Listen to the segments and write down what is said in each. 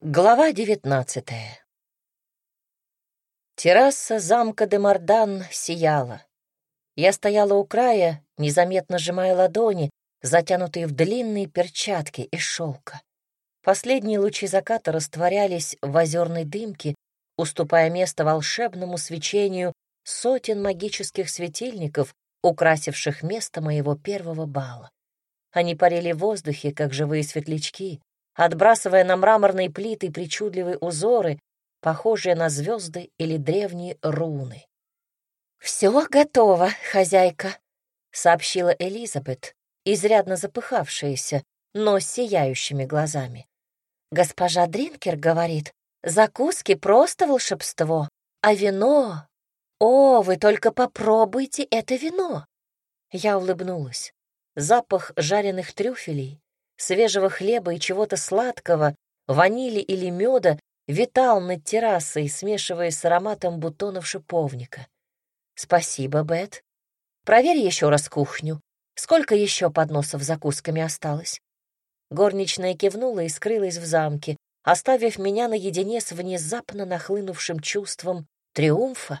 Глава девятнадцатая. Терраса замка де Мардан сияла. Я стояла у края, незаметно сжимая ладони, затянутые в длинные перчатки из шелка. Последние лучи заката растворялись в озерной дымке, уступая место волшебному свечению сотен магических светильников, украсивших место моего первого бала. Они парили в воздухе, как живые светлячки, отбрасывая на мраморные плиты причудливые узоры, похожие на звезды или древние руны. «Все готово, хозяйка», — сообщила Элизабет, изрядно запыхавшаяся, но с сияющими глазами. «Госпожа Дринкер говорит, закуски — просто волшебство, а вино... О, вы только попробуйте это вино!» Я улыбнулась. Запах жареных трюфелей, свежего хлеба и чего-то сладкого, ванили или меда, витал над террасой, смешиваясь с ароматом бутонов шиповника. «Спасибо, Бет. Проверь еще раз кухню. Сколько еще подносов с закусками осталось?» Горничная кивнула и скрылась в замке, оставив меня наедине с внезапно нахлынувшим чувством триумфа.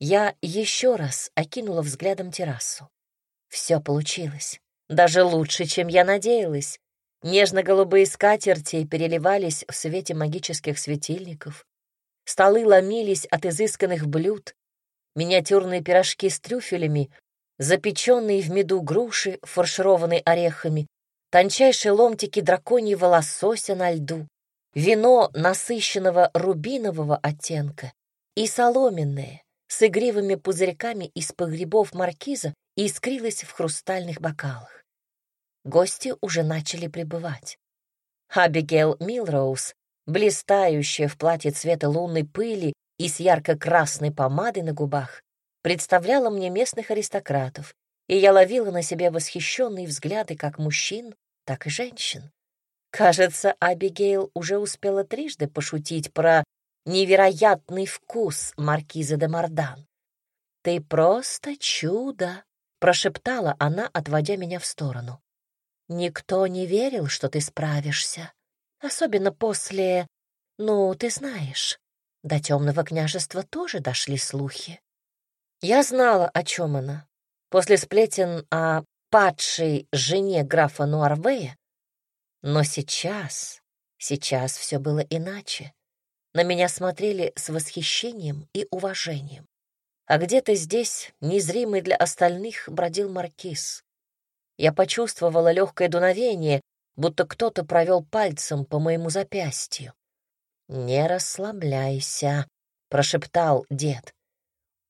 Я еще раз окинула взглядом террасу. Все получилось. Даже лучше, чем я надеялась. Нежно-голубые скатерти переливались в свете магических светильников. Столы ломились от изысканных блюд. Миниатюрные пирожки с трюфелями, запеченные в меду груши, фаршированные орехами, тончайшие ломтики драконьего лосося на льду, вино насыщенного рубинового оттенка и соломенное, с игривыми пузырьками из погребов маркиза искрилось в хрустальных бокалах. Гости уже начали прибывать. Абигейл Милроуз, блистающая в платье цвета лунной пыли и с ярко-красной помадой на губах, представляла мне местных аристократов, и я ловила на себе восхищенные взгляды как мужчин, так и женщин. Кажется, Абигейл уже успела трижды пошутить про невероятный вкус маркиза де Мардан. «Ты просто чудо!» — прошептала она, отводя меня в сторону. Никто не верил, что ты справишься. Особенно после... Ну, ты знаешь, до темного княжества тоже дошли слухи. Я знала, о чем она. После сплетен о падшей жене графа Нуарвея. Но сейчас, сейчас все было иначе. На меня смотрели с восхищением и уважением. А где-то здесь, незримый для остальных, бродил маркиз. Я почувствовала легкое дуновение, будто кто-то провел пальцем по моему запястью. «Не расслабляйся», — прошептал дед.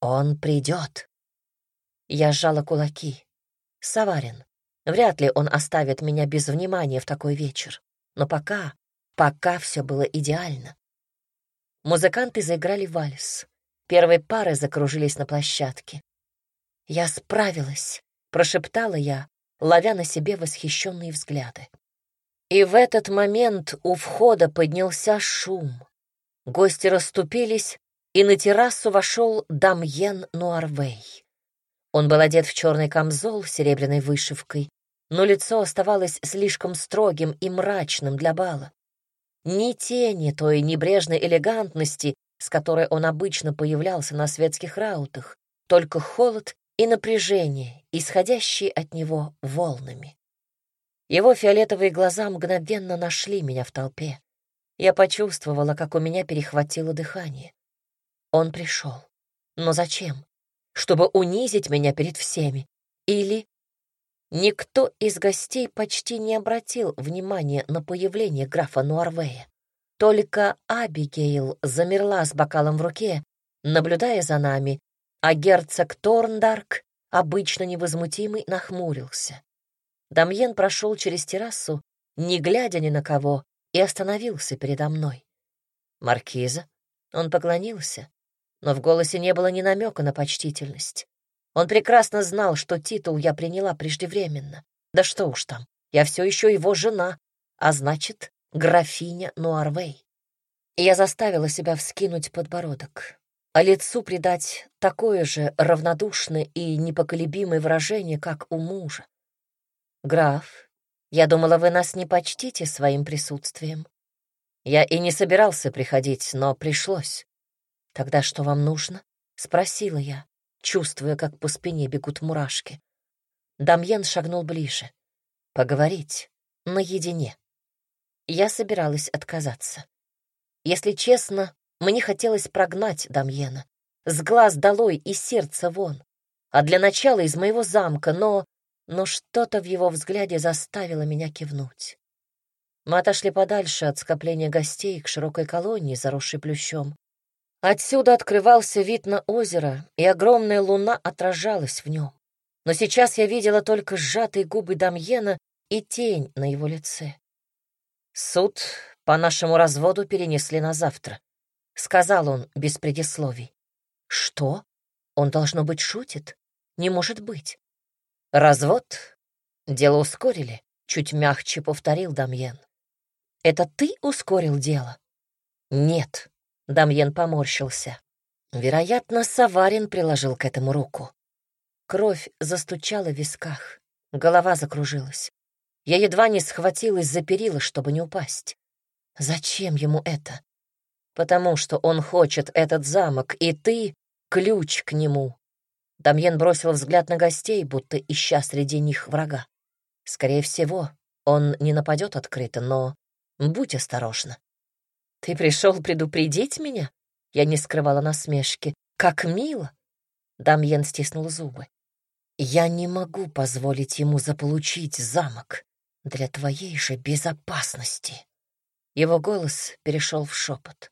«Он придет». Я сжала кулаки. Саварин. Вряд ли он оставит меня без внимания в такой вечер. Но пока, пока все было идеально. Музыканты заиграли вальс. Первые пары закружились на площадке. «Я справилась», — прошептала я, ловя на себе восхищенные взгляды. И в этот момент у входа поднялся шум. Гости расступились, и на террасу вошел Дамьен Нуарвей. Он был одет в черный камзол с серебряной вышивкой, но лицо оставалось слишком строгим и мрачным для бала. Ни тени той небрежной элегантности, с которой он обычно появлялся на светских раутах, только холод и напряжение, исходящие от него волнами. Его фиолетовые глаза мгновенно нашли меня в толпе. Я почувствовала, как у меня перехватило дыхание. Он пришел. Но зачем? Чтобы унизить меня перед всеми? Или... Никто из гостей почти не обратил внимания на появление графа Нуарвея. Только Абигейл замерла с бокалом в руке, наблюдая за нами а герцог Торндарк, обычно невозмутимый, нахмурился. Дамьен прошел через террасу, не глядя ни на кого, и остановился передо мной. «Маркиза?» Он поклонился, но в голосе не было ни намека на почтительность. Он прекрасно знал, что титул я приняла преждевременно. Да что уж там, я все еще его жена, а значит, графиня Нуарвей. Я заставила себя вскинуть подбородок а лицу придать такое же равнодушное и непоколебимое выражение, как у мужа. «Граф, я думала, вы нас не почтите своим присутствием». Я и не собирался приходить, но пришлось. Тогда что вам нужно? Спросила я, чувствуя, как по спине бегут мурашки. Дамьен шагнул ближе. Поговорить наедине. Я собиралась отказаться. Если честно, мне хотелось прогнать Дамьена. С глаз долой и сердца вон. А для начала из моего замка, но... Но что-то в его взгляде заставило меня кивнуть. Мы отошли подальше от скопления гостей к широкой колонии, заросшей плющом. Отсюда открывался вид на озеро, и огромная луна отражалась в нем. Но сейчас я видела только сжатые губы Дамьена и тень на его лице. Суд по нашему разводу перенесли на завтра, — сказал он без предисловий. Что? Он, должно быть, шутит? Не может быть. Развод? Дело ускорили, — чуть мягче повторил Дамьен. Это ты ускорил дело? Нет, Дамьен поморщился. Вероятно, Саварин приложил к этому руку. Кровь застучала в висках, голова закружилась. Я едва не схватилась за перила, чтобы не упасть. Зачем ему это? Потому что он хочет этот замок, и ты — ключ к нему. Дамьен бросил взгляд на гостей, будто ища среди них врага. Скорее всего, он не нападет открыто, но Будь осторожна. Ты пришел предупредить меня? Я не скрывала насмешки. Как мило. Дамьен стиснул зубы. Я не могу позволить ему заполучить замок для твоей же безопасности. Его голос перешел в шепот.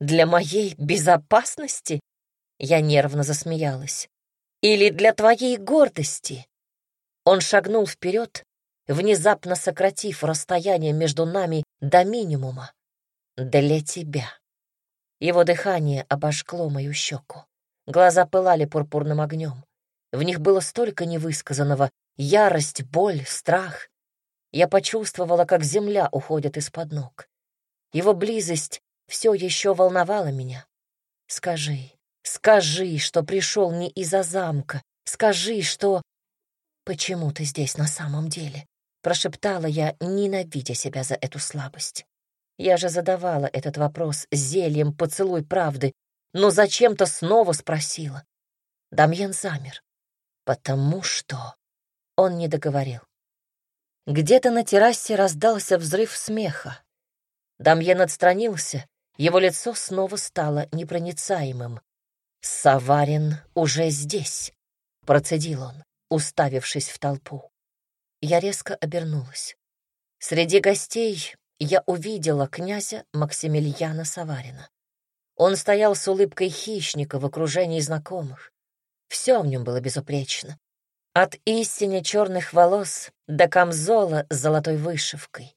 Для моей безопасности? Я нервно засмеялась. Или для твоей гордости? Он шагнул вперед, внезапно сократив расстояние между нами до минимума. Для тебя. Его дыхание обожгло мою щеку. Глаза пылали пурпурным огнем. В них было столько невысказанного — ярость, боль, страх. Я почувствовала, как земля уходит из-под ног. Его близость все еще волновала меня. Скажи, скажи, что пришел не из-за замка. Скажи, что... Почему ты здесь на самом деле? Прошептала я, ненавидя себя за эту слабость. Я же задавала этот вопрос зельем поцелуй правды, но зачем-то снова спросила. Дамьен замер. Потому что... Он не договорил. Где-то на террасе раздался взрыв смеха. Дамьен отстранился, его лицо снова стало непроницаемым. «Саварин уже здесь», — процедил он, уставившись в толпу. Я резко обернулась. Среди гостей я увидела князя Максимилиана Саварина. Он стоял с улыбкой хищника в окружении знакомых. Все в нем было безупречно. От истине черных волос до камзола с золотой вышивкой.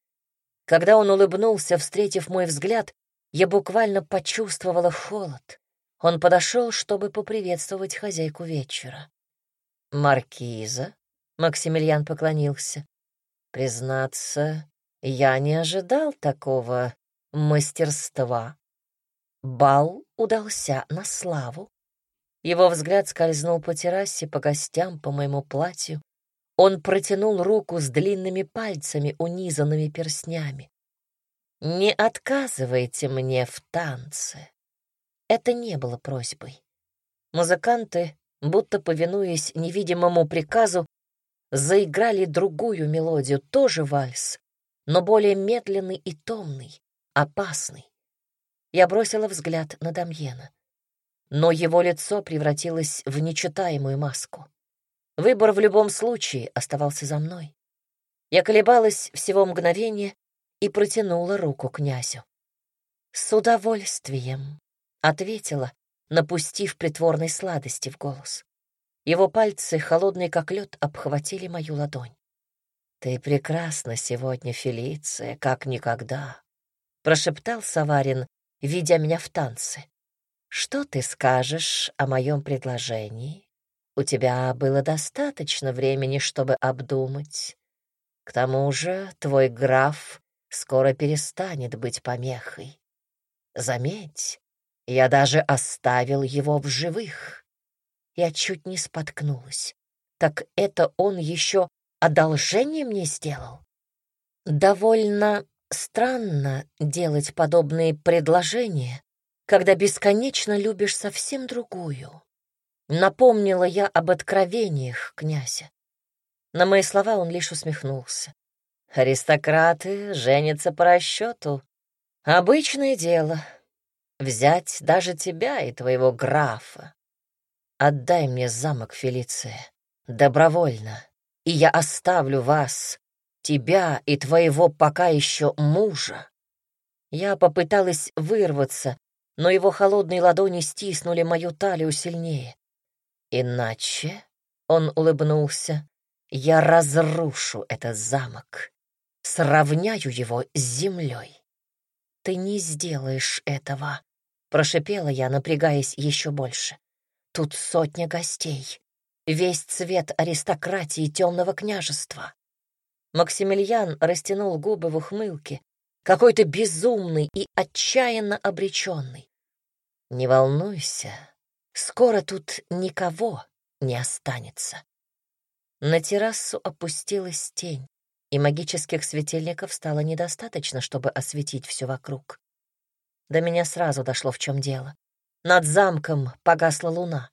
Когда он улыбнулся, встретив мой взгляд, я буквально почувствовала холод. Он подошел, чтобы поприветствовать хозяйку вечера. «Маркиза?» Максимилиан поклонился. Признаться, я не ожидал такого мастерства. Бал удался на славу. Его взгляд скользнул по террасе, по гостям, по моему платью. Он протянул руку с длинными пальцами, унизанными перстнями. «Не отказывайте мне в танце». Это не было просьбой. Музыканты, будто повинуясь невидимому приказу, заиграли другую мелодию, тоже вальс, но более медленный и томный, опасный. Я бросила взгляд на Дамьена. Но его лицо превратилось в нечитаемую маску. Выбор в любом случае оставался за мной. Я колебалась всего мгновение и протянула руку князю. «С удовольствием», — ответила, напустив притворной сладости в голос. Его пальцы, холодные как лед, обхватили мою ладонь. «Ты прекрасна сегодня, Фелиция, как никогда», — прошептал Саварин, видя меня в танце. «Что ты скажешь о моем предложении? У тебя было достаточно времени, чтобы обдумать. К тому же твой граф скоро перестанет быть помехой. Заметь, я даже оставил его в живых». Я чуть не споткнулась. Так это он еще одолжение мне сделал? Довольно Странно делать подобные предложения, когда бесконечно любишь совсем другую. Напомнила я об откровениях князя. На мои слова он лишь усмехнулся. Аристократы женятся по расчету. Обычное дело. Взять даже тебя и твоего графа. Отдай мне замок, Фелиция, добровольно, и я оставлю вас, тебя и твоего пока еще мужа. Я попыталась вырваться, но его холодные ладони стиснули мою талию сильнее. Иначе, — он улыбнулся, — я разрушу этот замок сравняю его с землей. Ты не сделаешь этого, прошипела я, напрягаясь еще больше. Тут сотня гостей, весь цвет аристократии темного княжества. Максимилиан растянул губы в ухмылке, какой-то безумный и отчаянно обреченный. Не волнуйся, скоро тут никого не останется. На террасу опустилась тень и магических светильников стало недостаточно, чтобы осветить все вокруг. До меня сразу дошло, в чем дело. Над замком погасла луна.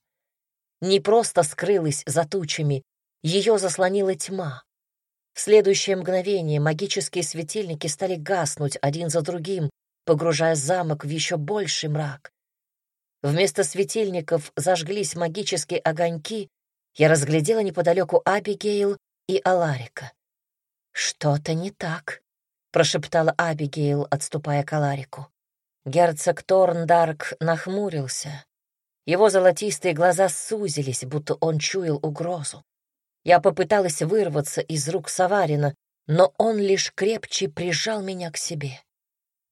Не просто скрылась за тучами, ее заслонила тьма. В следующее мгновение магические светильники стали гаснуть один за другим, погружая замок в еще больший мрак. Вместо светильников зажглись магические огоньки, я разглядела неподалеку Абигейл и Аларика. «Что-то не так», — прошептала Абигейл, отступая к Аларику. Герцог Торндарк нахмурился. Его золотистые глаза сузились, будто он чуял угрозу. Я попыталась вырваться из рук Саварина, но он лишь крепче прижал меня к себе.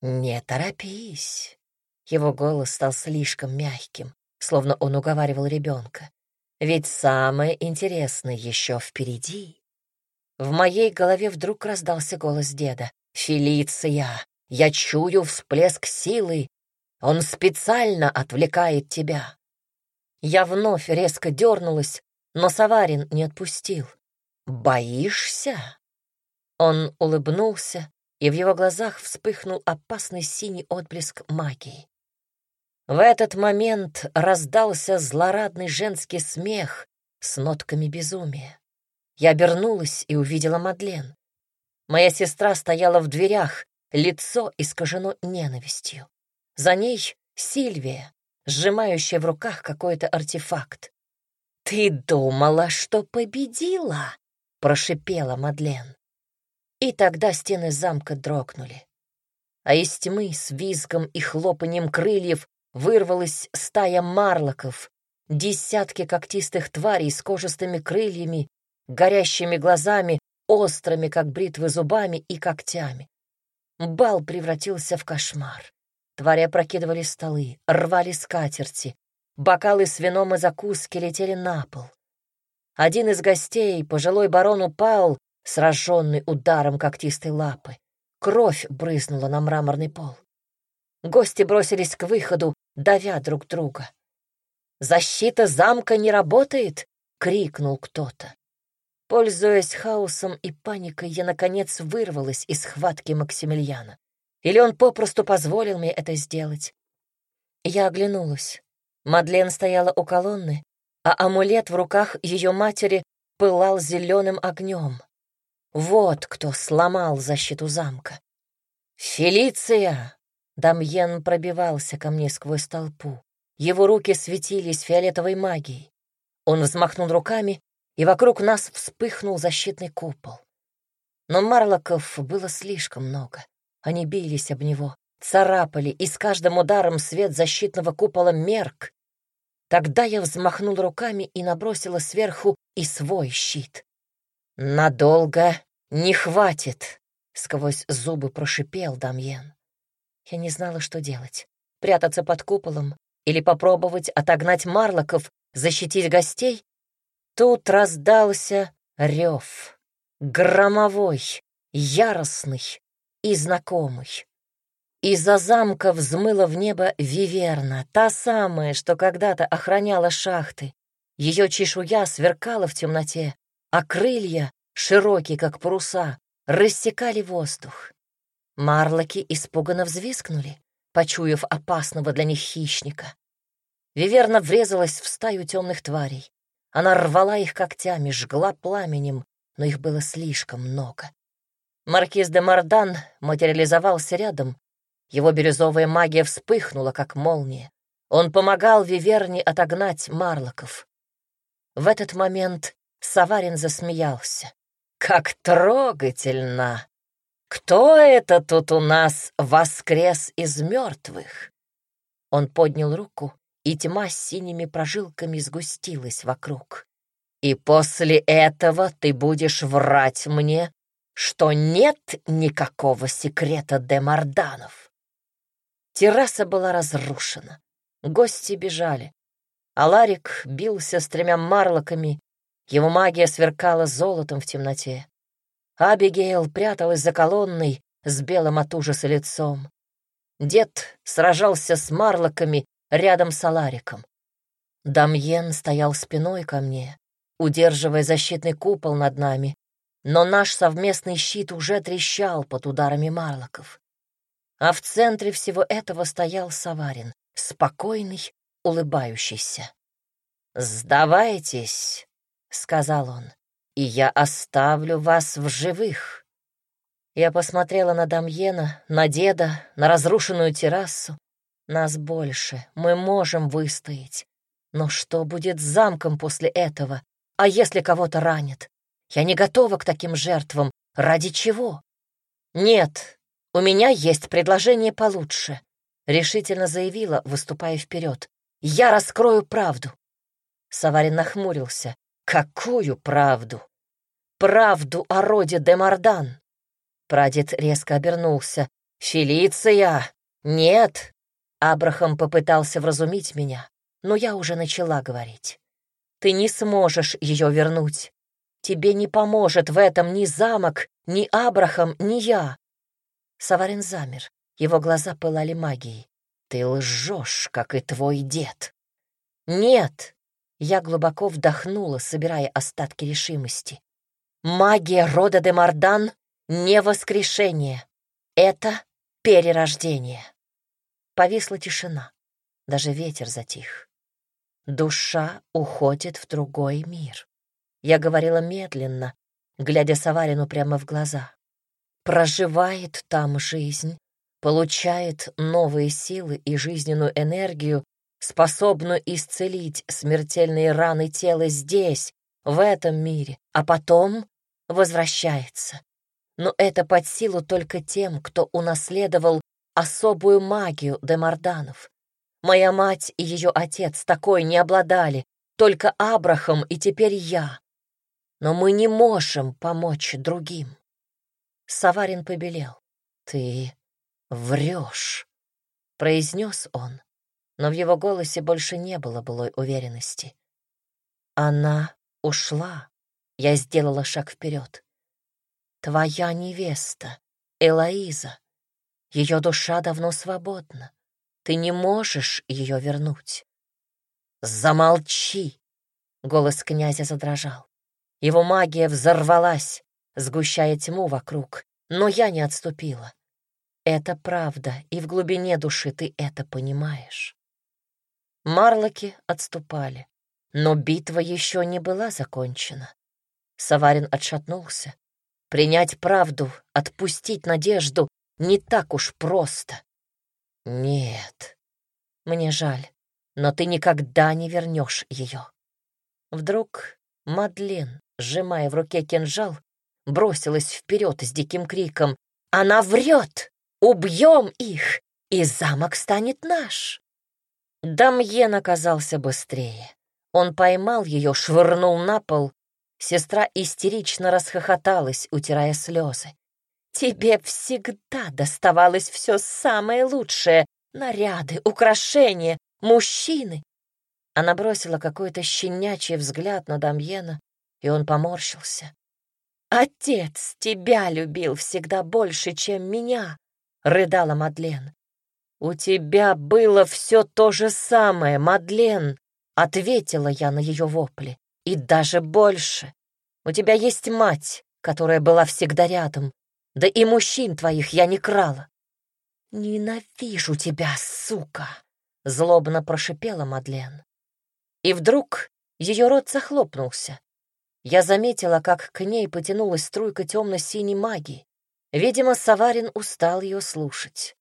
«Не торопись». Его голос стал слишком мягким, словно он уговаривал ребенка. «Ведь самое интересное еще впереди». В моей голове вдруг раздался голос деда. «Фелиция, я чую всплеск силы. Он специально отвлекает тебя». Я вновь резко дернулась, но Саварин не отпустил. «Боишься?» Он улыбнулся, и в его глазах вспыхнул опасный синий отблеск магии. В этот момент раздался злорадный женский смех с нотками безумия. Я обернулась и увидела Мадлен. Моя сестра стояла в дверях, лицо искажено ненавистью. За ней Сильвия, сжимающая в руках какой-то артефакт. «Ты думала, что победила?» — прошипела Мадлен. И тогда стены замка дрогнули. А из тьмы с визгом и хлопанием крыльев вырвалась стая марлоков, десятки когтистых тварей с кожистыми крыльями горящими глазами, острыми, как бритвы, зубами и когтями. Бал превратился в кошмар. Твари опрокидывали столы, рвали скатерти, бокалы с вином и закуски летели на пол. Один из гостей, пожилой барон, упал, сраженный ударом когтистой лапы. Кровь брызнула на мраморный пол. Гости бросились к выходу, давя друг друга. «Защита замка не работает!» — крикнул кто-то. Пользуясь хаосом и паникой, я, наконец, вырвалась из схватки Максимилиана. Или он попросту позволил мне это сделать? Я оглянулась. Мадлен стояла у колонны, а амулет в руках ее матери пылал зеленым огнем. Вот кто сломал защиту замка. «Фелиция!» Дамьен пробивался ко мне сквозь толпу. Его руки светились фиолетовой магией. Он взмахнул руками, и вокруг нас вспыхнул защитный купол. Но марлоков было слишком много. Они бились об него, царапали, и с каждым ударом свет защитного купола мерк. Тогда я взмахнул руками и набросила сверху и свой щит. «Надолго не хватит», — сквозь зубы прошипел Дамьен. Я не знала, что делать. Прятаться под куполом или попробовать отогнать марлоков, защитить гостей Тут раздался рев, громовой, яростный и знакомый. Из-за замка взмыла в небо виверна, та самая, что когда-то охраняла шахты. Ее чешуя сверкала в темноте, а крылья, широкие как паруса, рассекали воздух. Марлоки испуганно взвискнули, почуяв опасного для них хищника. Виверна врезалась в стаю темных тварей. Она рвала их когтями, жгла пламенем, но их было слишком много. Маркиз де Мардан материализовался рядом. Его бирюзовая магия вспыхнула, как молния. Он помогал Виверне отогнать марлоков. В этот момент Саварин засмеялся. «Как трогательно! Кто это тут у нас воскрес из мертвых?» Он поднял руку, и тьма с синими прожилками сгустилась вокруг. «И после этого ты будешь врать мне, что нет никакого секрета Демарданов?» Терраса была разрушена, гости бежали. Аларик бился с тремя марлоками, его магия сверкала золотом в темноте. Абигейл пряталась за колонной с белым от ужаса лицом. Дед сражался с марлоками рядом с Алариком. Дамьен стоял спиной ко мне, удерживая защитный купол над нами, но наш совместный щит уже трещал под ударами марлоков. А в центре всего этого стоял Саварин, спокойный улыбающийся. «Сдавайтесь», — сказал он, — «и я оставлю вас в живых». Я посмотрела на Дамьена, на деда, на разрушенную террасу. Нас больше, мы можем выстоять. Но что будет с замком после этого? А если кого-то ранят? Я не готова к таким жертвам. Ради чего? Нет, у меня есть предложение получше, — решительно заявила, выступая вперед. Я раскрою правду. Саварин нахмурился. Какую правду? Правду о роде Демардан. Прадед резко обернулся. Фелиция! Нет! Абрахам попытался вразумить меня, но я уже начала говорить. Ты не сможешь ее вернуть. Тебе не поможет в этом ни замок, ни Абрахам, ни я. Саварин замер. Его глаза пылали магией. Ты лжешь, как и твой дед. Нет, я глубоко вдохнула, собирая остатки решимости. Магия рода де Мардан — не воскрешение. Это перерождение. Повисла тишина. Даже ветер затих. Душа уходит в другой мир. Я говорила медленно, глядя Саварину прямо в глаза. Проживает там жизнь, получает новые силы и жизненную энергию, способную исцелить смертельные раны тела здесь, в этом мире, а потом возвращается. Но это под силу только тем, кто унаследовал особую магию демарданов. Моя мать и ее отец такой не обладали, только Абрахам и теперь я. Но мы не можем помочь другим. Саварин побелел. Ты врешь, произнес он, но в его голосе больше не было былой уверенности. Она ушла. Я сделала шаг вперед. Твоя невеста, Элоиза. Ее душа давно свободна. Ты не можешь ее вернуть. Замолчи! Голос князя задрожал. Его магия взорвалась, сгущая тьму вокруг, но я не отступила. Это правда, и в глубине души ты это понимаешь. Марлоки отступали, но битва еще не была закончена. Саварин отшатнулся. Принять правду, отпустить надежду не так уж просто. Нет, мне жаль, но ты никогда не вернешь ее. Вдруг Мадлен, сжимая в руке кинжал, бросилась вперед с диким криком. «Она врет! Убьем их, и замок станет наш!» Дамьен оказался быстрее. Он поймал ее, швырнул на пол. Сестра истерично расхохоталась, утирая слезы. «Тебе всегда доставалось все самое лучшее — наряды, украшения, мужчины!» Она бросила какой-то щенячий взгляд на Дамьена, и он поморщился. «Отец тебя любил всегда больше, чем меня», — рыдала Мадлен. «У тебя было все то же самое, Мадлен», — ответила я на ее вопли. «И даже больше. У тебя есть мать, которая была всегда рядом. Да и мужчин твоих я не крала. «Ненавижу тебя, сука!» — злобно прошипела Мадлен. И вдруг ее рот захлопнулся. Я заметила, как к ней потянулась струйка темно-синей магии. Видимо, Саварин устал ее слушать.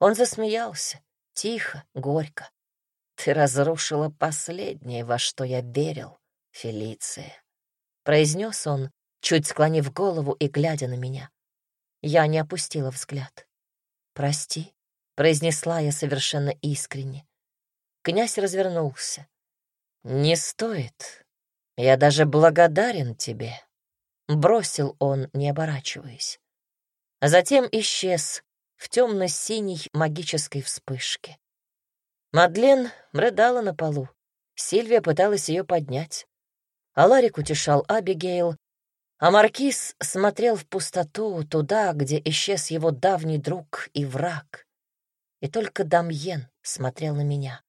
Он засмеялся, тихо, горько. «Ты разрушила последнее, во что я верил, Фелиция», — произнес он, чуть склонив голову и глядя на меня. Я не опустила взгляд. «Прости», — произнесла я совершенно искренне. Князь развернулся. «Не стоит. Я даже благодарен тебе», — бросил он, не оборачиваясь. А затем исчез в темно-синей магической вспышке. Мадлен рыдала на полу. Сильвия пыталась ее поднять. Аларик утешал Абигейл, а Маркиз смотрел в пустоту, туда, где исчез его давний друг и враг. И только Дамьен смотрел на меня.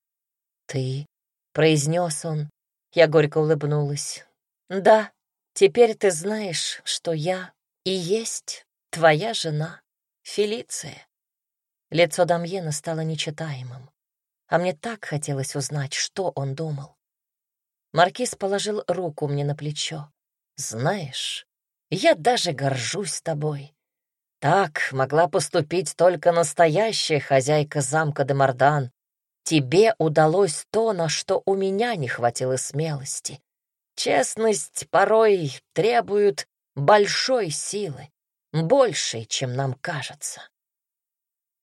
«Ты?» — произнес он. Я горько улыбнулась. «Да, теперь ты знаешь, что я и есть твоя жена, Фелиция». Лицо Дамьена стало нечитаемым а мне так хотелось узнать, что он думал. Маркиз положил руку мне на плечо. «Знаешь, я даже горжусь тобой. Так могла поступить только настоящая хозяйка замка Демардан. Тебе удалось то, на что у меня не хватило смелости. Честность порой требует большой силы, большей, чем нам кажется.